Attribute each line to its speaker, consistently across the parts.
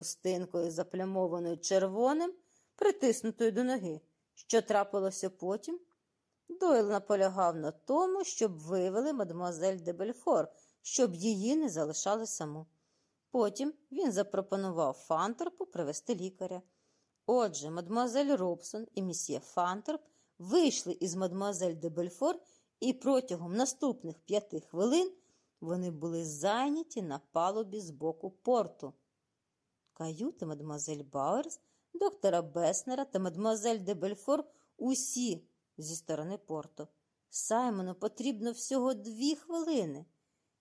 Speaker 1: хустинкою, заплямованою червоним, притиснутою до ноги. Що трапилося потім? Дойл наполягав на тому, щоб вивели мадемуазель де Бельфор, щоб її не залишали саму. Потім він запропонував Фанторпу привести лікаря. Отже, мадемуазель Робсон і мсьє Фанторп вийшли із мадемуазель де Бельфор, і протягом наступних п'яти хвилин вони були зайняті на палубі з боку порту. Каюти мадемуазель Бауерс, доктора Беснера та мадемуазель де Бельфор усі зі сторони порту. Саймону потрібно всього дві хвилини.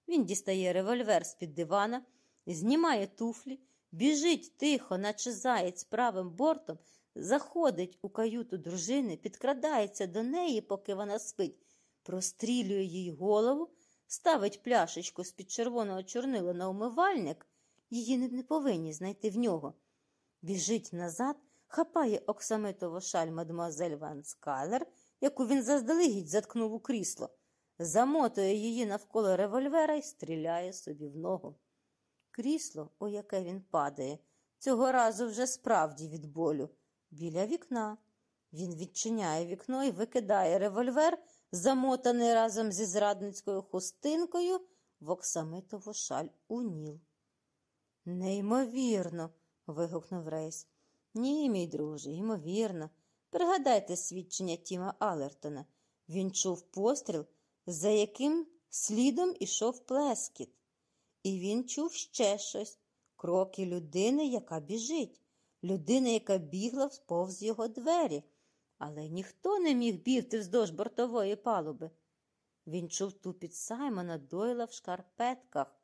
Speaker 1: Він дістає револьвер з-під дивана, знімає туфлі, біжить тихо, наче заєць правим бортом, заходить у каюту дружини, підкрадається до неї, поки вона спить, прострілює їй голову, ставить пляшечку з-під червоного чорнила на умивальник, її не повинні знайти в нього. Біжить назад, хапає оксамитову шаль мадемуазель Ван Скайлер, яку він заздалегідь заткнув у крісло, замотує її навколо револьвера і стріляє собі в ногу. Крісло, у яке він падає, цього разу вже справді від болю, біля вікна. Він відчиняє вікно і викидає револьвер, замотаний разом зі зрадницькою хустинкою в оксамитову шаль у Ніл. Неймовірно. вигукнув Рейс. Ні, мій друже, ймовірно. Пригадайте свідчення Тіма Алертона. Він чув постріл, за яким слідом ішов плескіт. І він чув ще щось кроки людини, яка біжить, людина, яка бігла повз його двері, але ніхто не міг бігти вздовж бортової палуби. Він чув тупіт Саймона Дойла в шкарпетках,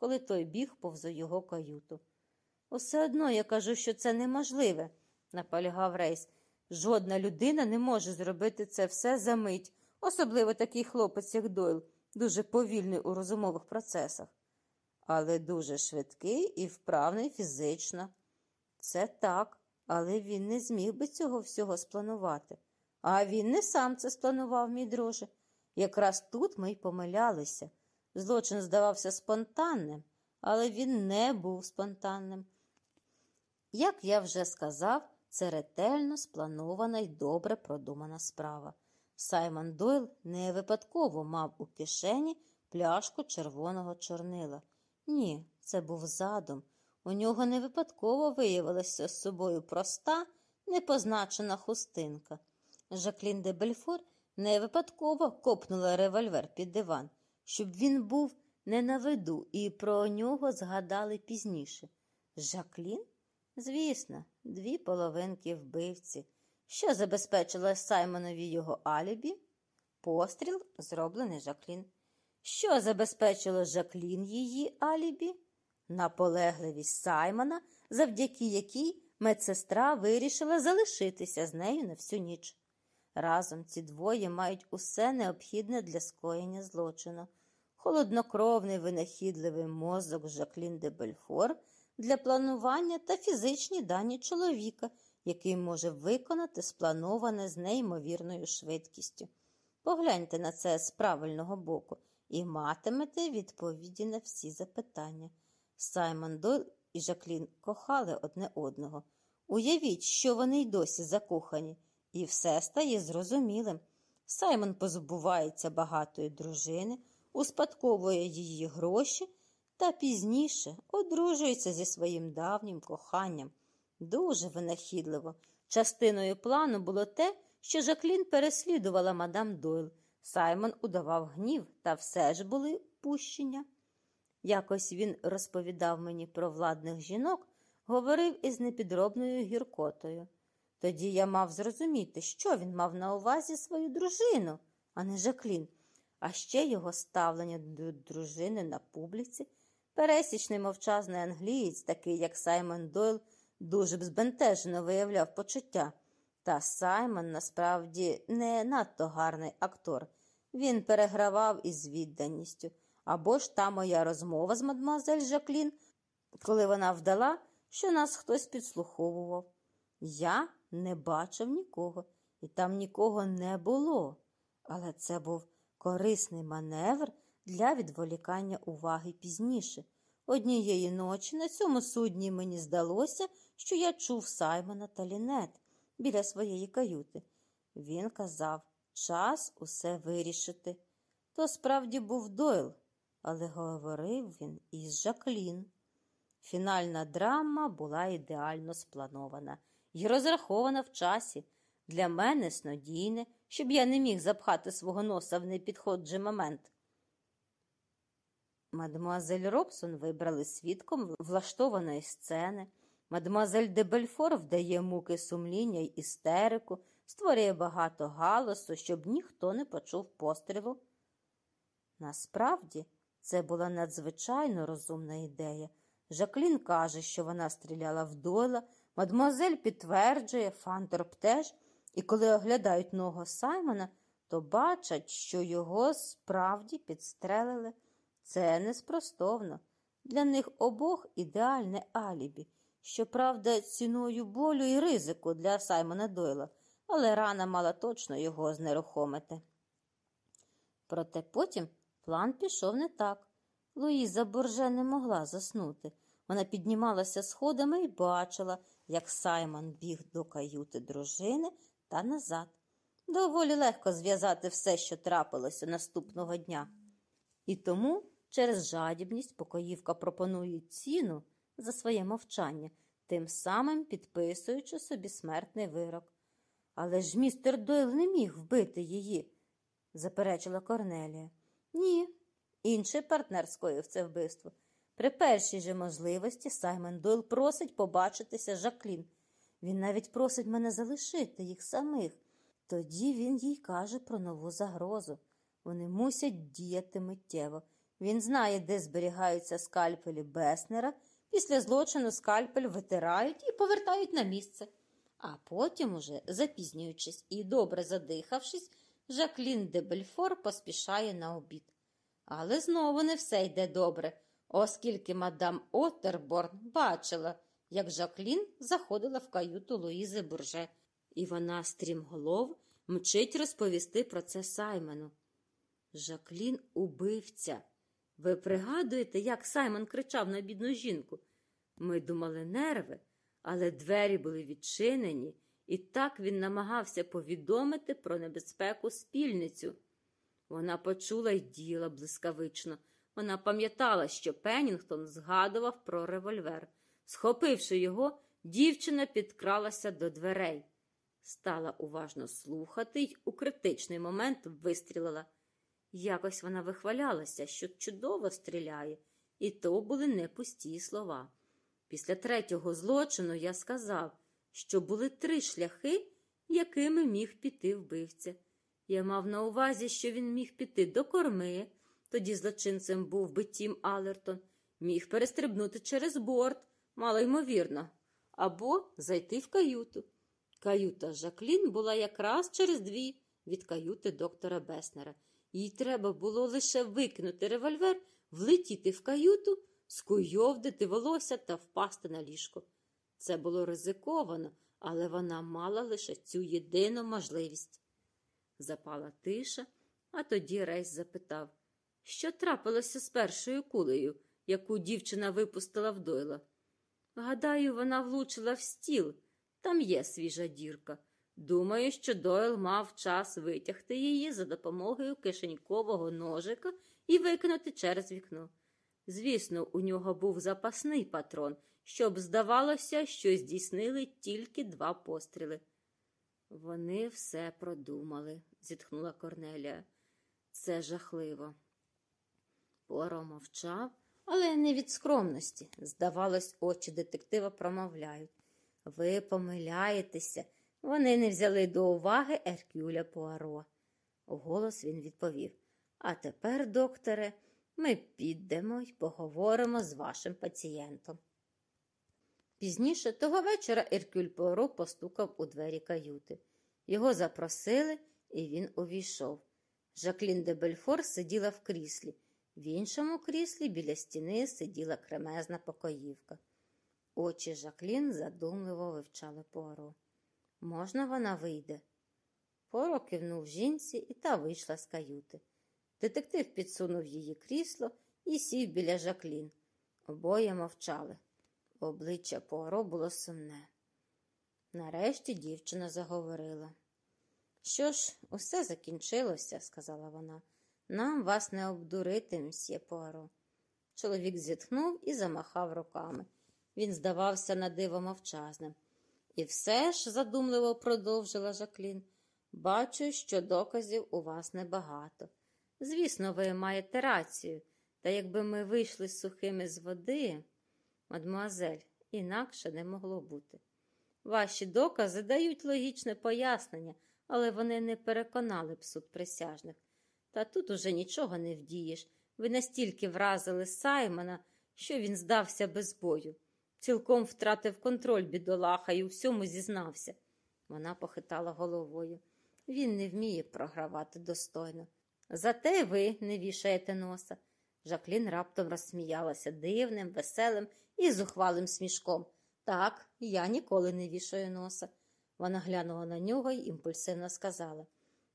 Speaker 1: коли той біг повз його каюту. Усе одно я кажу, що це неможливе, наполягав Рейс. Жодна людина не може зробити це все за мить, особливо такий хлопець, як Дойл, дуже повільний у розумових процесах, але дуже швидкий і вправний фізично. Це так, але він не зміг би цього всього спланувати. А він не сам це спланував, мій друже. Якраз тут ми й помилялися. Злочин здавався спонтанним, але він не був спонтанним. Як я вже сказав, це ретельно спланована і добре продумана справа. Саймон Дойл не випадково мав у кишені пляшку червоного чорнила. Ні, це був задум. У нього не випадково виявилася з собою проста, непозначена хустинка. Жаклін де Бельфор не випадково копнула револьвер під диван, щоб він був не на виду, і про нього згадали пізніше. Жаклін? Звісно, дві половинки вбивці. Що забезпечило Саймонові його алібі? Постріл, зроблений Жаклін. Що забезпечило Жаклін її алібі? Наполегливість Саймона, завдяки якій медсестра вирішила залишитися з нею на всю ніч. Разом ці двоє мають усе необхідне для скоєння злочину. Холоднокровний винахідливий мозок Жаклін де Бельфор для планування та фізичні дані чоловіка, який може виконати сплановане з неймовірною швидкістю. Погляньте на це з правильного боку і матимете відповіді на всі запитання. Саймон Дойл і Жаклін кохали одне одного. Уявіть, що вони й досі закохані, і все стає зрозумілим. Саймон позбувається багатої дружини, успадковує її гроші та пізніше одружується зі своїм давнім коханням. Дуже винахідливо. Частиною плану було те, що Жаклін переслідувала мадам Дойл. Саймон удавав гнів, та все ж були пущення. Якось він розповідав мені про владних жінок, говорив із непідробною гіркотою. Тоді я мав зрозуміти, що він мав на увазі свою дружину, а не Жаклін, а ще його ставлення до дружини на публіці. Пересічний мовчазний англієць, такий як Саймон Дойл, дуже б збентежено виявляв почуття. Та Саймон насправді не надто гарний актор. Він перегравав із відданістю. Або ж та моя розмова з мадмазель Жаклін, коли вона вдала, що нас хтось підслуховував. Я не бачив нікого, і там нікого не було. Але це був корисний маневр для відволікання уваги пізніше. Однієї ночі на цьому судні мені здалося, що я чув Саймона та Лінет біля своєї каюти. Він казав час усе вирішити. То справді був Дойл, але говорив він із Жаклін. Фінальна драма була ідеально спланована і розрахована в часі. Для мене снодійне, щоб я не міг запхати свого носа в непідходжий момент. Мадемуазель Робсон вибрали свідком влаштованої сцени. Мадемуазель де Бельфор вдає муки сумління й істерику, створює багато галасу, щоб ніхто не почув пострілу. Насправді, це була надзвичайно розумна ідея. Жаклін каже, що вона стріляла в Дойла, мадемуазель підтверджує, Фанторп теж, і коли оглядають ногу Саймона, то бачать, що його справді підстрелили. Це неспростовно. Для них обох ідеальне алібі, щоправда, ціною болю і ризику для Саймона Дойла, але рана мала точно його знерухомити. Проте потім план пішов не так. Луїза Борже не могла заснути. Вона піднімалася сходами і бачила, як Саймон біг до каюти дружини та назад. Доволі легко зв'язати все, що трапилося наступного дня. І тому через жадібність покоївка пропонує ціну за своє мовчання, тим самим підписуючи собі смертний вирок. Але ж містер Дойл не міг вбити її, заперечила Корнелія. Ні, інший партнер скоїв це вбивство. При першій же можливості Саймон Дойл просить побачитися Жаклін. Він навіть просить мене залишити їх самих. Тоді він їй каже про нову загрозу. Вони мусять діяти миттєво. Він знає, де зберігаються скальпелі Беснера. Після злочину скальпель витирають і повертають на місце. А потім, уже, запізнюючись і добре задихавшись, Жаклін де Бельфор поспішає на обід. Але знову не все йде добре, оскільки мадам Оттерборн бачила, як Жаклін заходила в каюту Луїзи Бурже, і вона, стрімголов, мчить розповісти про це Саймону. Жаклін убивця. Ви пригадуєте, як Саймон кричав на бідну жінку? Ми думали нерви, але двері були відчинені, і так він намагався повідомити про небезпеку спільницю. Вона почула й діла блискавично. Вона пам'ятала, що Пеннінгтон згадував про револьвер. Схопивши його, дівчина підкралася до дверей. Стала уважно слухати й у критичний момент вистрілила. Якось вона вихвалялася, що чудово стріляє, і то були не пусті слова. Після третього злочину я сказав, що були три шляхи, якими міг піти вбивця. Я мав на увазі, що він міг піти до корми, тоді злочинцем був би Тім Алертон, міг перестрибнути через борт, мало ймовірно, або зайти в каюту. Каюта Жаклін була якраз через дві від каюти доктора Беснера. Їй треба було лише викинути револьвер, влетіти в каюту, скуйовдити волосся та впасти на ліжко. Це було ризиковано, але вона мала лише цю єдину можливість. Запала тиша, а тоді Рейс запитав, що трапилося з першою кулею, яку дівчина випустила в дойла. Гадаю, вона влучила в стіл. Там є свіжа дірка. Думаю, що Дойл мав час витягти її за допомогою кишенькового ножика і викинути через вікно. Звісно, у нього був запасний патрон, щоб здавалося, що здійснили тільки два постріли. Вони все продумали, зітхнула Корнелія. Це жахливо. Поро мовчав, але не від скромності. Здавалось, очі детектива промовляють. Ви помиляєтеся. Вони не взяли до уваги Еркюля Пуаро. Голос він відповів. А тепер, докторе, ми підемо й поговоримо з вашим пацієнтом. Пізніше того вечора Еркюль Пуаро постукав у двері каюти. Його запросили, і він увійшов. Жаклін де Бельфор сиділа в кріслі. В іншому кріслі біля стіни сиділа кремезна покоївка. Очі Жаклін задумливо вивчали Пуаро. Можна вона вийде? Поро кивнув жінці, і та вийшла з каюти. Детектив підсунув її крісло і сів біля Жаклін. Обоє мовчали. Обличчя Пуаро було сумне. Нарешті дівчина заговорила. Що ж, усе закінчилося, сказала вона. Нам вас не обдурити, мсьє Пуаро. Чоловік зітхнув і замахав руками. Він здавався на диво мовчазним. І все ж, задумливо продовжила Жаклін, бачу, що доказів у вас небагато. Звісно, ви маєте рацію, та якби ми вийшли сухими з води, мадмуазель, інакше не могло бути. Ваші докази дають логічне пояснення, але вони не переконали б суд присяжних. Та тут уже нічого не вдієш. Ви настільки вразили Саймона, що він здався без бою. Цілком втратив контроль бідолаха і у всьому зізнався. Вона похитала головою. Він не вміє програвати достойно. Зате ви не вішаєте носа. Жаклін раптом розсміялася дивним, веселим і зухвалим смішком. Так, я ніколи не вішаю носа. Вона глянула на нього й імпульсивно сказала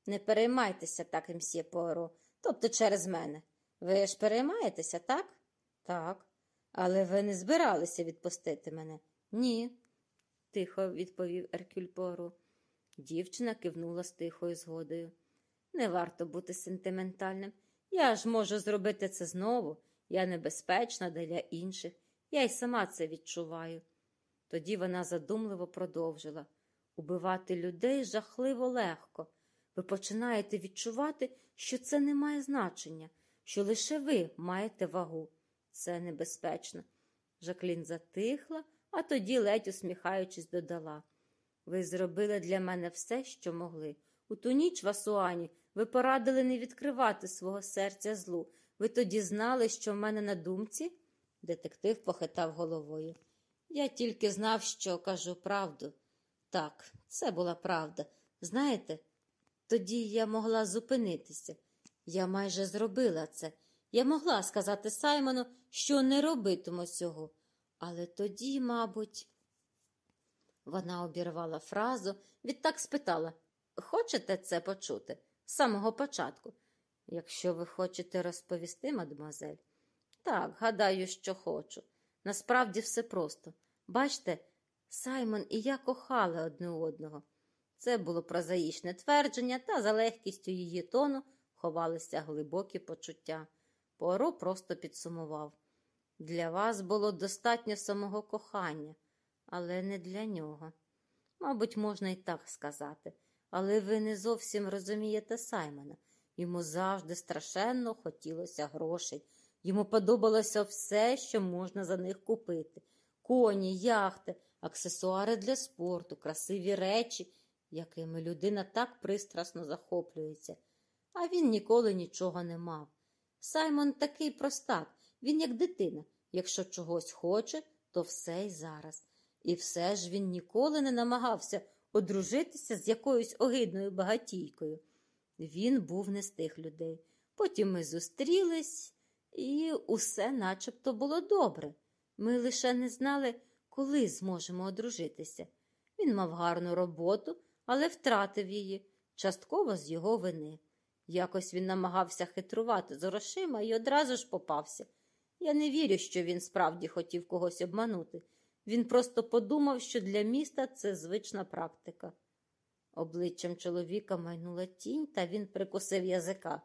Speaker 1: Не переймайтеся так, мсьє Пуаро, тобто через мене. Ви ж переймаєтеся, так? Так. Але ви не збиралися відпустити мене? Ні, тихо відповів Еркюль Пуаро. Дівчина кивнула з тихою згодою. Не варто бути сентиментальним. Я ж можу зробити це знову. Я небезпечна для інших. Я й сама це відчуваю. Тоді вона задумливо продовжила убивати людей жахливо легко. Ви починаєте відчувати, що це не має значення, що лише ви маєте вагу. Це небезпечно. Жаклін затихла, а тоді, ледь усміхаючись, додала Ви зробили для мене все, що могли. У ту ніч в Асуані ви порадили не відкривати свого серця злу. Ви тоді знали, що в мене на думці? Детектив похитав головою. Я тільки знав, що кажу правду. Так, це була правда. Знаєте, тоді я могла зупинитися. Я майже зробила це. Я могла сказати Саймону, що не робитиму цього. Але тоді, мабуть, вона обірвала фразу, відтак спитала Хочете це почути? З самого початку. Якщо ви хочете розповісти, мадемуазель. Так, гадаю, що хочу. Насправді все просто. Бачте, Саймон і я кохали одне одного. Це було прозаїчне твердження, та за легкістю її тону ховалися глибокі почуття. Поро просто підсумував для вас було достатньо самого кохання, але не для нього. Мабуть, можна і так сказати, але ви не зовсім розумієте Саймона. Йому завжди страшенно хотілося грошей. Йому подобалося все, що можна за них купити: коні, яхти, аксесуари для спорту, красиві речі, якими людина так пристрасно захоплюється. А він ніколи нічого не мав. Саймон такий простак, він як дитина. Якщо чогось хоче, то все й зараз. І все ж він ніколи не намагався одружитися з якоюсь огидною багатійкою. Він був не з тих людей. Потім ми зустрілись, і усе начебто було добре. Ми лише не знали, коли зможемо одружитися. Він мав гарну роботу, але втратив її, частково з його вини. Якось він намагався хитрувати з грошима і одразу ж попався. Я не вірю, що він справді хотів когось обманути. Він просто подумав, що для міста це звична практика. Обличчям чоловіка майнула тінь, та він прикусив язика.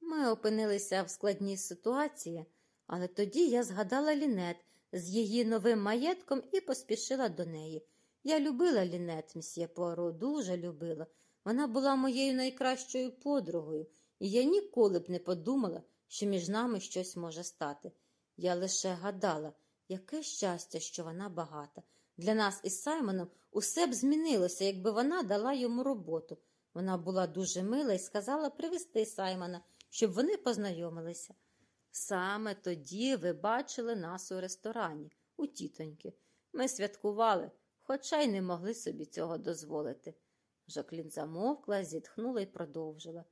Speaker 1: Ми опинилися в складній ситуації, але тоді я згадала Лінет з її новим маєтком і поспішила до неї. Я любила Лінет, мсьє Пуаро, дуже любила. Вона була моєю найкращою подругою, і я ніколи б не подумала, що між нами щось може стати. Я лише гадала, яке щастя, що вона багата. Для нас із Саймоном усе б змінилося, якби вона дала йому роботу. Вона була дуже мила і сказала привезти Саймона, щоб вони познайомилися. Саме тоді ви бачили нас у ресторані, у тітоньки. Ми святкували, хоча й не могли собі цього дозволити. Жаклін замовкла, зітхнула і продовжила.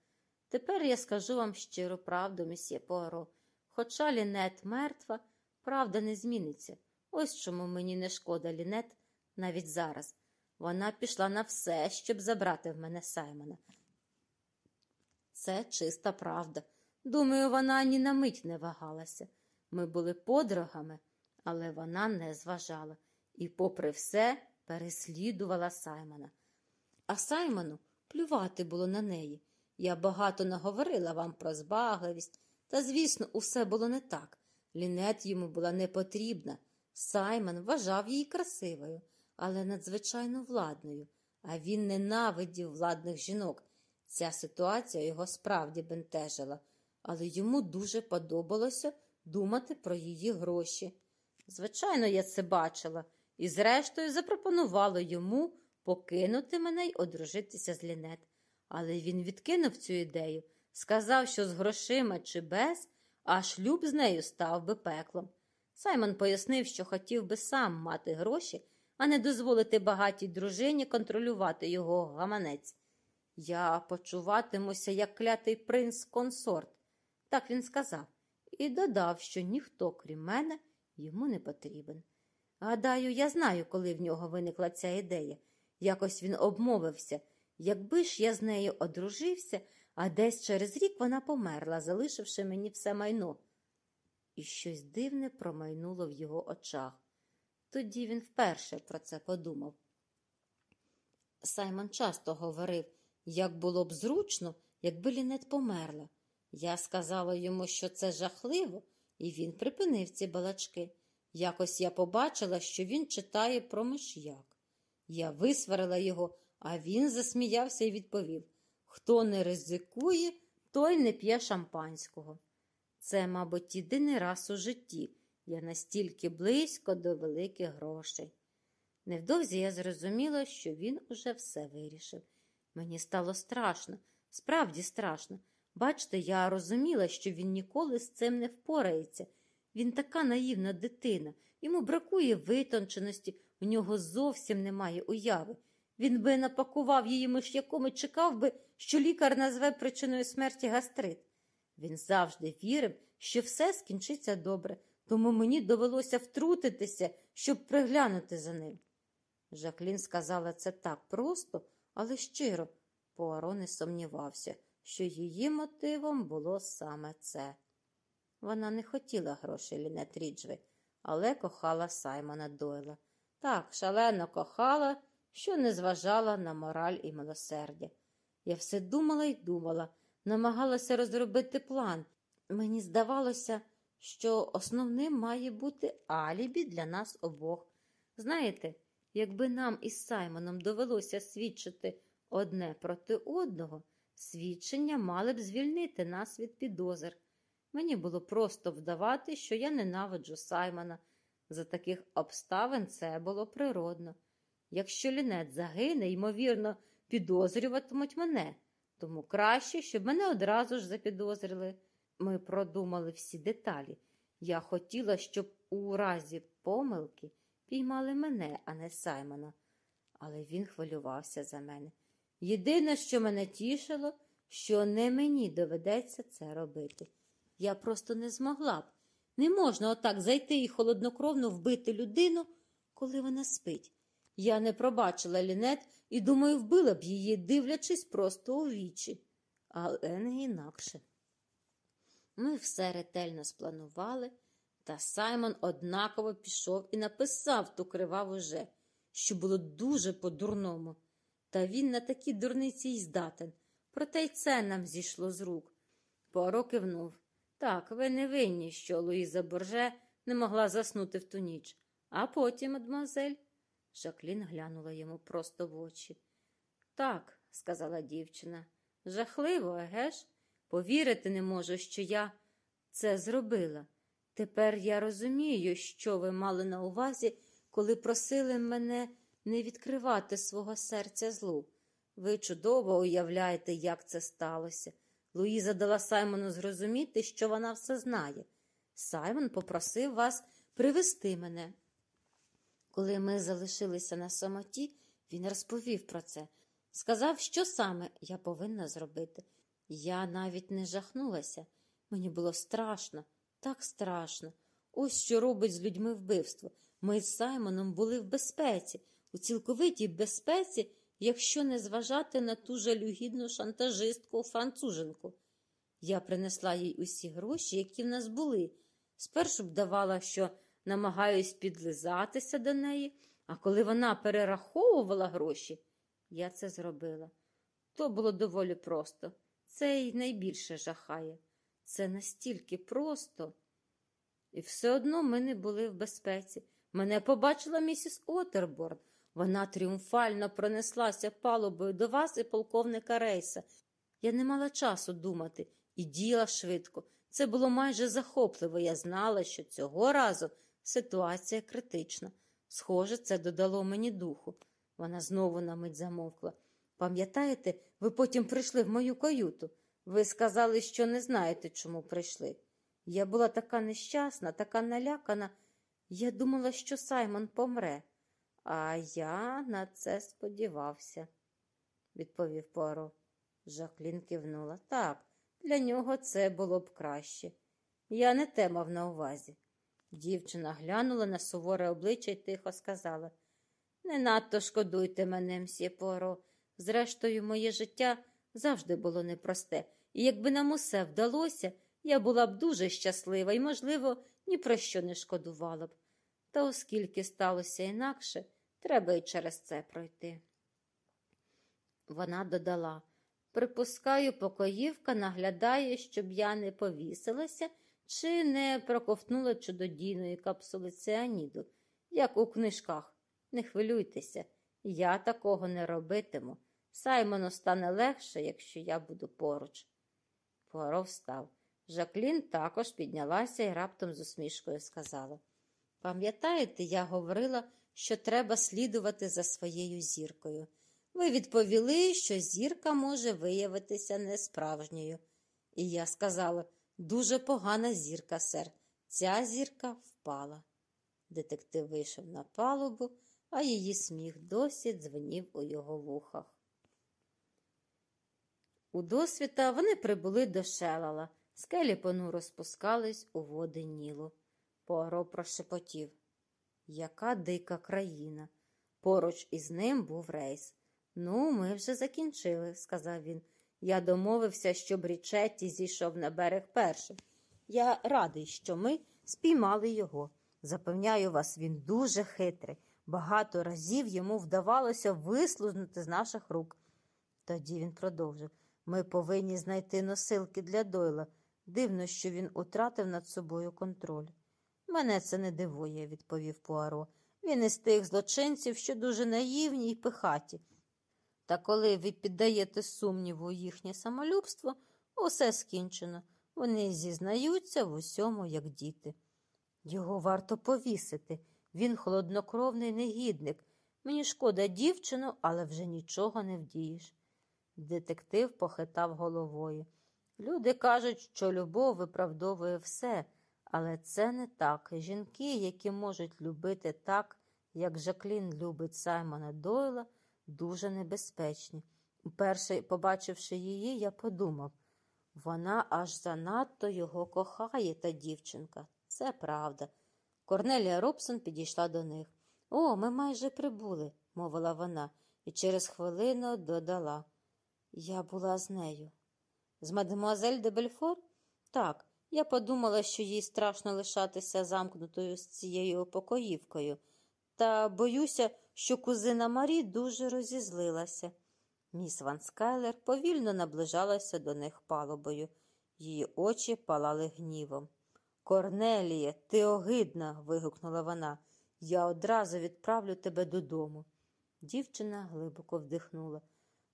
Speaker 1: Тепер я скажу вам щиру правду, місьє Пуаро. Хоча Лінет мертва, правда не зміниться. Ось чому мені не шкода Лінет навіть зараз. Вона пішла на все, щоб забрати в мене Саймона. Це чиста правда. Думаю, вона ні на мить не вагалася. Ми були подругами, але вона не зважала і, попри все, переслідувала Саймона. А Саймону плювати було на неї. Я багато наговорила вам про збагливість, та, звісно, усе було не так. Лінет йому була не потрібна. Саймон вважав її красивою, але надзвичайно владною, а він ненавидів владних жінок. Ця ситуація його справді бентежила, але йому дуже подобалося думати про її гроші. Звичайно, я це бачила і, зрештою, запропонувала йому покинути мене й одружитися з Лінет. Але він відкинув цю ідею, сказав, що з грошима чи без, а шлюб з нею став би пеклом. Саймон пояснив, що хотів би сам мати гроші, а не дозволити багатій дружині контролювати його гаманець. Я почуватимуся, як клятий принц консорт, так він сказав, і додав, що ніхто, крім мене, йому не потрібен. Гадаю, я знаю, коли в нього виникла ця ідея. Якось він обмовився. Якби ж я з нею одружився, а десь через рік вона померла, залишивши мені все майно. І щось дивне промайнуло в його очах. Тоді він вперше про це подумав. Саймон часто говорив, як було б зручно, якби Лінет померла. Я сказала йому, що це жахливо, і він припинив ці балачки. Якось я побачила, що він читає про миш'як. Я висварила його, а він засміявся і відповів Хто не ризикує, той не п'є шампанського. Це, мабуть, єдиний раз у житті я настільки близько до великих грошей. Невдовзі я зрозуміла, що він уже все вирішив. Мені стало страшно, справді страшно. Бачите, я розуміла, що він ніколи з цим не впорається. Він така наївна дитина, йому бракує витонченості, у нього зовсім немає уяви. Він би напакував її миш'яком і чекав би, що лікар назве причиною смерті гастрит. Він завжди вірив, що все скінчиться добре, тому мені довелося втрутитися, щоб приглянути за ним. Жаклін сказала це так просто, але щиро. Пуаро не сумнівався, що її мотивом було саме це. Вона не хотіла грошей Лінет Ріджвей, але кохала Саймона Дойла. Так, шалено кохала, що не зважала на мораль і милосердя. Я все думала і думала, намагалася розробити план. Мені здавалося, що основним має бути алібі для нас обох. Знаєте, якби нам із Саймоном довелося свідчити одне проти одного, свідчення мали б звільнити нас від підозр. Мені було просто вдавати, що я ненавиджу Саймона. За таких обставин це було природно. Якщо лінет загине, ймовірно, підозрюватимуть мене, тому краще, щоб мене одразу ж запідозрили. Ми продумали всі деталі. Я хотіла, щоб у разі помилки піймали мене, а не Саймона. Але він хвилювався за мене. Єдине, що мене тішило, що не мені доведеться це робити. Я просто не змогла б. Не можна отак зайти і холоднокровно вбити людину, коли вона спить. Я не пробачила лінет і, думаю, вбила б її, дивлячись просто у вічі, але не інакше. Ми все ретельно спланували, та Саймон однаково пішов і написав ту криваву же, що було дуже по-дурному. Та він на такі дурниці й здатен. Проте й це нам зійшло з рук. Поро кивнув. Так, ви не винні, що Луїза Борже не могла заснути в ту ніч. А потім, мадемуазель?» Жаклін глянула йому просто в очі. Так, сказала дівчина, жахливо, еге ж? Повірити не можу, що я це зробила. Тепер я розумію, що ви мали на увазі, коли просили мене не відкривати свого серця злу. Ви чудово уявляєте, як це сталося. Луїза дала Саймону зрозуміти, що вона все знає. Саймон попросив вас привести мене. Коли ми залишилися на самоті, він розповів про це, сказав, що саме я повинна зробити. Я навіть не жахнулася. Мені було страшно, так страшно. Ось що робить з людьми вбивство. Ми з Саймоном були в безпеці, у цілковитій безпеці, якщо не зважати на ту жалюгідну шантажистку француженку. Я принесла їй усі гроші, які в нас були. Спершу б давала, що намагаюсь підлизатися до неї, а коли вона перераховувала гроші, я це зробила. То було доволі просто. Це й найбільше жахає. Це настільки просто. І все одно ми не були в безпеці. Мене побачила місіс Отерборн. Вона тріумфально пронеслася палубою до вас і полковника Рейса. Я не мала часу думати і діяла швидко. Це було майже захопливо. Я знала, що цього разу ситуація критична. Схоже, це додало мені духу. Вона знову на мить замовкла. Пам'ятаєте, ви потім прийшли в мою каюту. Ви сказали, що не знаєте, чому прийшли. Я була така нещасна, така налякана. Я думала, що Саймон помре, а я на це сподівався, відповів Пуаро. Жаклін кивнула. Так, для нього це було б краще. Я не те мав на увазі. Дівчина глянула на суворе обличчя і тихо сказала Не надто шкодуйте мене, мсьє Пуаро. Зрештою, моє життя завжди було непросте, і якби нам усе вдалося, я була б дуже щаслива і, можливо, ні про що не шкодувала б. Та оскільки сталося інакше, треба й через це пройти. Вона додала Припускаю, покоївка наглядає, щоб я не повісилася чи не проковтнула чудодійної капсули ціаніду, як у книжках. Не хвилюйтеся, я такого не робитиму. Саймону стане легше, якщо я буду поруч. Пуаро встав. Жаклін також піднялася і раптом з усмішкою сказала Пам'ятаєте, я говорила, що треба слідувати за своєю зіркою. Ви відповіли, що зірка може виявитися несправжньою. І я сказала дуже погана зірка, сер. Ця зірка впала. Детектив вийшов на палубу, а її сміх досі дзвенів у його вухах. У досвіта вони прибули до шелала. Скелі понуро спускались у води Нілу. Пуаро прошепотів. Яка дика країна. Поруч із ним був рейс. Ну, ми вже закінчили, сказав він. Я домовився, щоб Річетті зійшов на берег першим. Я радий, що ми спіймали його. Запевняю вас, він дуже хитрий. Багато разів йому вдавалося вислузнути з наших рук. Тоді він продовжив ми повинні знайти носилки для Дойла. Дивно, що він утратив над собою контроль. Мене це не дивує, відповів Пуаро. Він із тих злочинців, що дуже наївні й пихаті. Та коли ви піддаєте сумніву їхнє самолюбство, усе скінчено. Вони зізнаються в усьому, як діти. Його варто повісити. Він холоднокровний негідник. Мені шкода дівчину, але вже нічого не вдієш. Детектив похитав головою. Люди кажуть, що любов виправдовує все, але це не так. Жінки, які можуть любити так, як Жаклін любить Саймона Дойла, дуже небезпечні. Уперше, побачивши її, я подумав вона аж занадто його кохає, та дівчинка. Це правда. Корнелія Робсон підійшла до них. О, ми майже прибули, мовила вона, і через хвилину додала. Я була з нею. З мадемуазель де Бельфор? Так, я подумала, що їй страшно лишатися замкнутою з цією покоївкою, та боюся, що кузина Марі дуже розізлилася. Міс Ван Скайлер повільно наближалася до них палубою. Її очі палали гнівом. Корнеліє, ти огидна. вигукнула вона. Я одразу відправлю тебе додому. Дівчина глибоко вдихнула.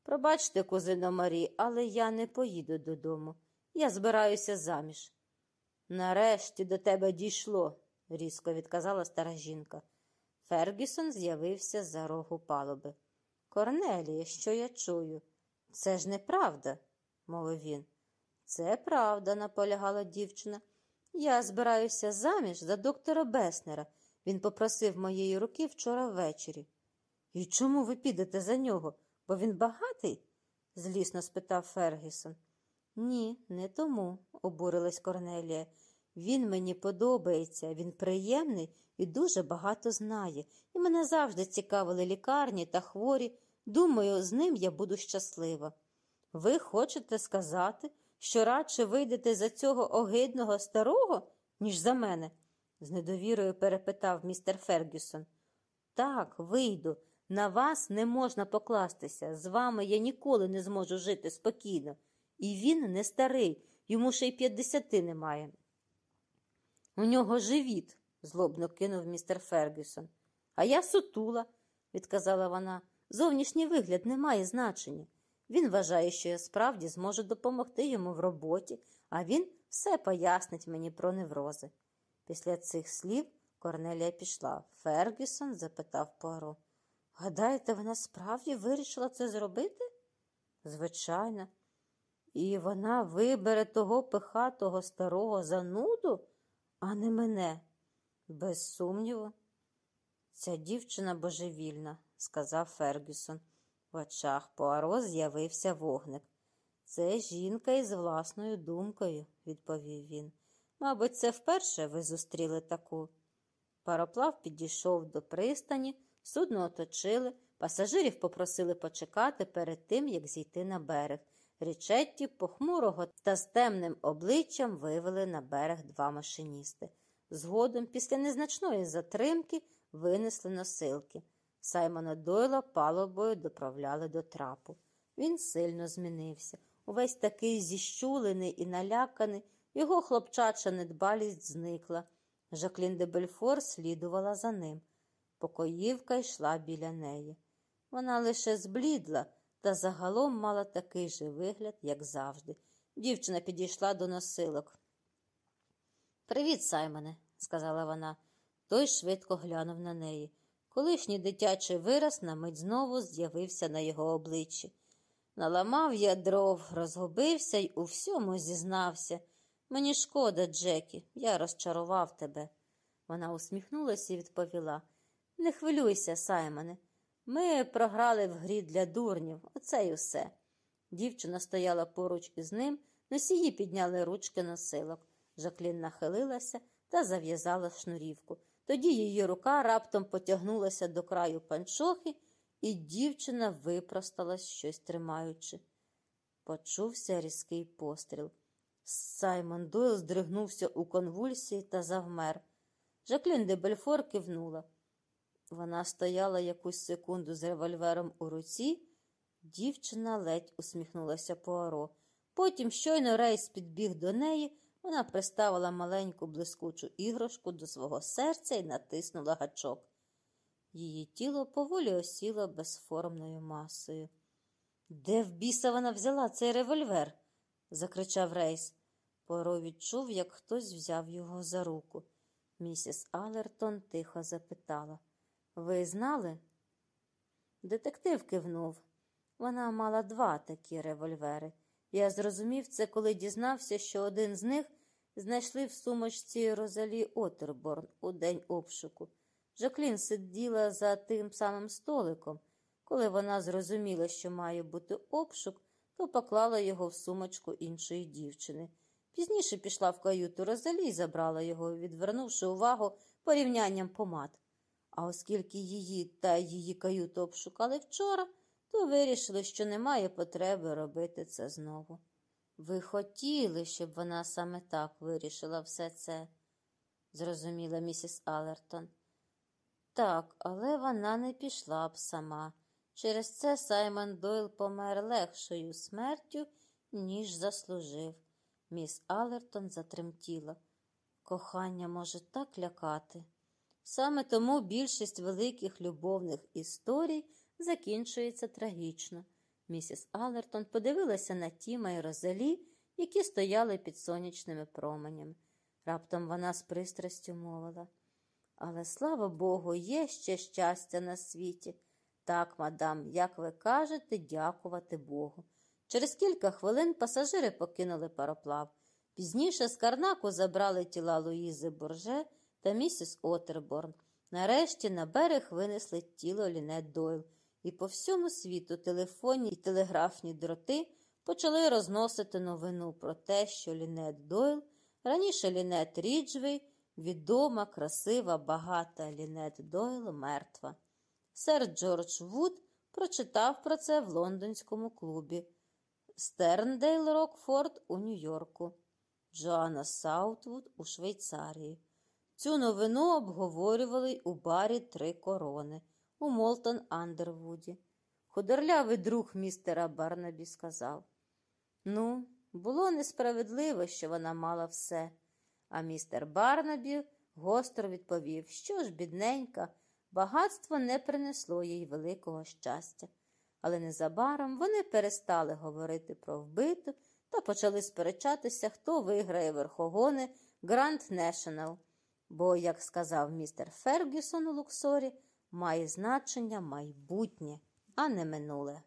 Speaker 1: Пробачте, кузино Марі, але я не поїду додому. Я збираюся заміж. Нарешті до тебе дійшло, різко відказала стара жінка. Фергюсон з'явився за рогу палуби. Корнелія, що я чую? Це ж неправда, мовив він. Це правда, наполягала дівчина. Я збираюся заміж за доктора Беснера. Він попросив моєї руки вчора ввечері. І чому ви підете за нього? Бо він багатий? злісно спитав Фергюсон. Ні, не тому, обурилась Корнелія. Він мені подобається, він приємний і дуже багато знає, і мене завжди цікавили лікарні та хворі. Думаю, з ним я буду щаслива. Ви хочете сказати, що радше вийдете за цього огидного старого, ніж за мене? з недовірою перепитав містер Фергюсон. Так, вийду. На вас не можна покластися. З вами я ніколи не зможу жити спокійно. І він не старий, йому ще й п'ятдесяти немає. У нього живіт, злобно кинув містер Фергюсон. А я сутула, відказала вона. Зовнішній вигляд не має значення. Він вважає, що я справді зможу допомогти йому в роботі, а він все пояснить мені про неврози. Після цих слів Корнелія пішла. Фергюсон запитав Пуаро. Гадаєте, вона справді вирішила це зробити? Звичайно. І вона вибере того пихатого старого зануду, а не мене. Без сумніву. Ця дівчина божевільна, сказав Фергюсон. В очах Пуаро з'явився вогник. Це жінка із власною думкою, відповів він. Мабуть, це вперше ви зустріли таку. Пароплав підійшов до пристані, судно оточили, пасажирів попросили почекати перед тим, як зійти на берег. Річетті похмурого та з темним обличчям вивели на берег два машиністи. Згодом, після незначної затримки, винесли носилки. Саймона Дойла палубою доправляли до трапу. Він сильно змінився. Увесь такий зіщулений і наляканий, його хлопчача недбалість зникла. Жаклін де Бельфор слідувала за ним. Покоївка йшла біля неї. Вона лише зблідла та загалом мала такий же вигляд, як завжди. Дівчина підійшла до носилок. Привіт, Саймоне, сказала вона. Той швидко глянув на неї. Колишній дитячий вираз на мить знову з'явився на його обличчі. Наламав я дров, розгубився й у всьому зізнався. Мені шкода, Джекі, я розчарував тебе. Вона усміхнулася і відповіла Не хвилюйся, Саймоне. Ми програли в грі для дурнів, оце й усе. Дівчина стояла поруч із ним, носії підняли ручки носилок. Жаклін нахилилася та зав'язала шнурівку. Тоді її рука раптом потягнулася до краю панчохи, і дівчина випросталась, щось тримаючи. Почувся різкий постріл. Саймон Дойл здригнувся у конвульсії та завмер. Жаклін де Бельфор кивнула. Вона стояла якусь секунду з револьвером у руці. Дівчина ледь усміхнулася Пуаро. Потім, щойно Рейс підбіг до неї, вона приставила маленьку блискучу іграшку до свого серця і натиснула гачок. Її тіло поволі осіло безформною масою. Де в біса вона взяла цей револьвер? закричав Рейс. Пуаро відчув, як хтось взяв його за руку. Місіс Алертон тихо запитала Ви знали? Детектив кивнув. Вона мала два такі револьвери. Я зрозумів це, коли дізнався, що один з них знайшли в сумочці Розалі Отерборн у день обшуку. Жаклін сиділа за тим самим столиком. Коли вона зрозуміла, що має бути обшук, то поклала його в сумочку іншої дівчини. Пізніше пішла в каюту Розалі і забрала його, відвернувши увагу порівнянням помад. А оскільки її та її каюту обшукали вчора, то вирішили, що немає потреби робити це знову. Ви хотіли, щоб вона саме так вирішила все це, зрозуміла місіс Алертон. Так, але вона не пішла б сама. Через це Саймон Дойл помер легшою смертю, ніж заслужив. Міс Алертон затремтіла. Кохання може так лякати. Саме тому більшість великих любовних історій закінчується трагічно. Місіс Алертон подивилася на Тіма і Розалі, які стояли під сонячними променями. Раптом вона з пристрастю мовила. Але слава Богу, є ще щастя на світі. Так, мадам, як ви кажете, дякувати Богу. Через кілька хвилин пасажири покинули пароплав. Пізніше з Карнаку забрали тіла Луїзи Борже та місіс Отерборн. Нарешті на берег винесли тіло Лінет Дойл, і по всьому світу телефонні і телеграфні дроти почали розносити новину про те, що Лінет Дойл, раніше Лінет Ріджвей, відома, красива, багата Лінет Дойл мертва. Сер Джордж Вуд прочитав про це в лондонському клубі Стерндейл Рокфорд у Нью-Йорку, Джоанна Саутвуд у Швейцарії. Цю новину обговорювали й у барі Три корони у Молтон Андервуді. Худорлявий друг містера Барнабі сказав Ну, було несправедливо, що вона мала все. А містер Барнабі гостро відповів, що ж, бідненька, багатство не принесло їй великого щастя. Але незабаром вони перестали говорити про вбиту та почали сперечатися, хто виграє верхогони Гранд Нешнл. Бо, як сказав містер Фергюсон у Луксорі, має значення майбутнє, а не минуле.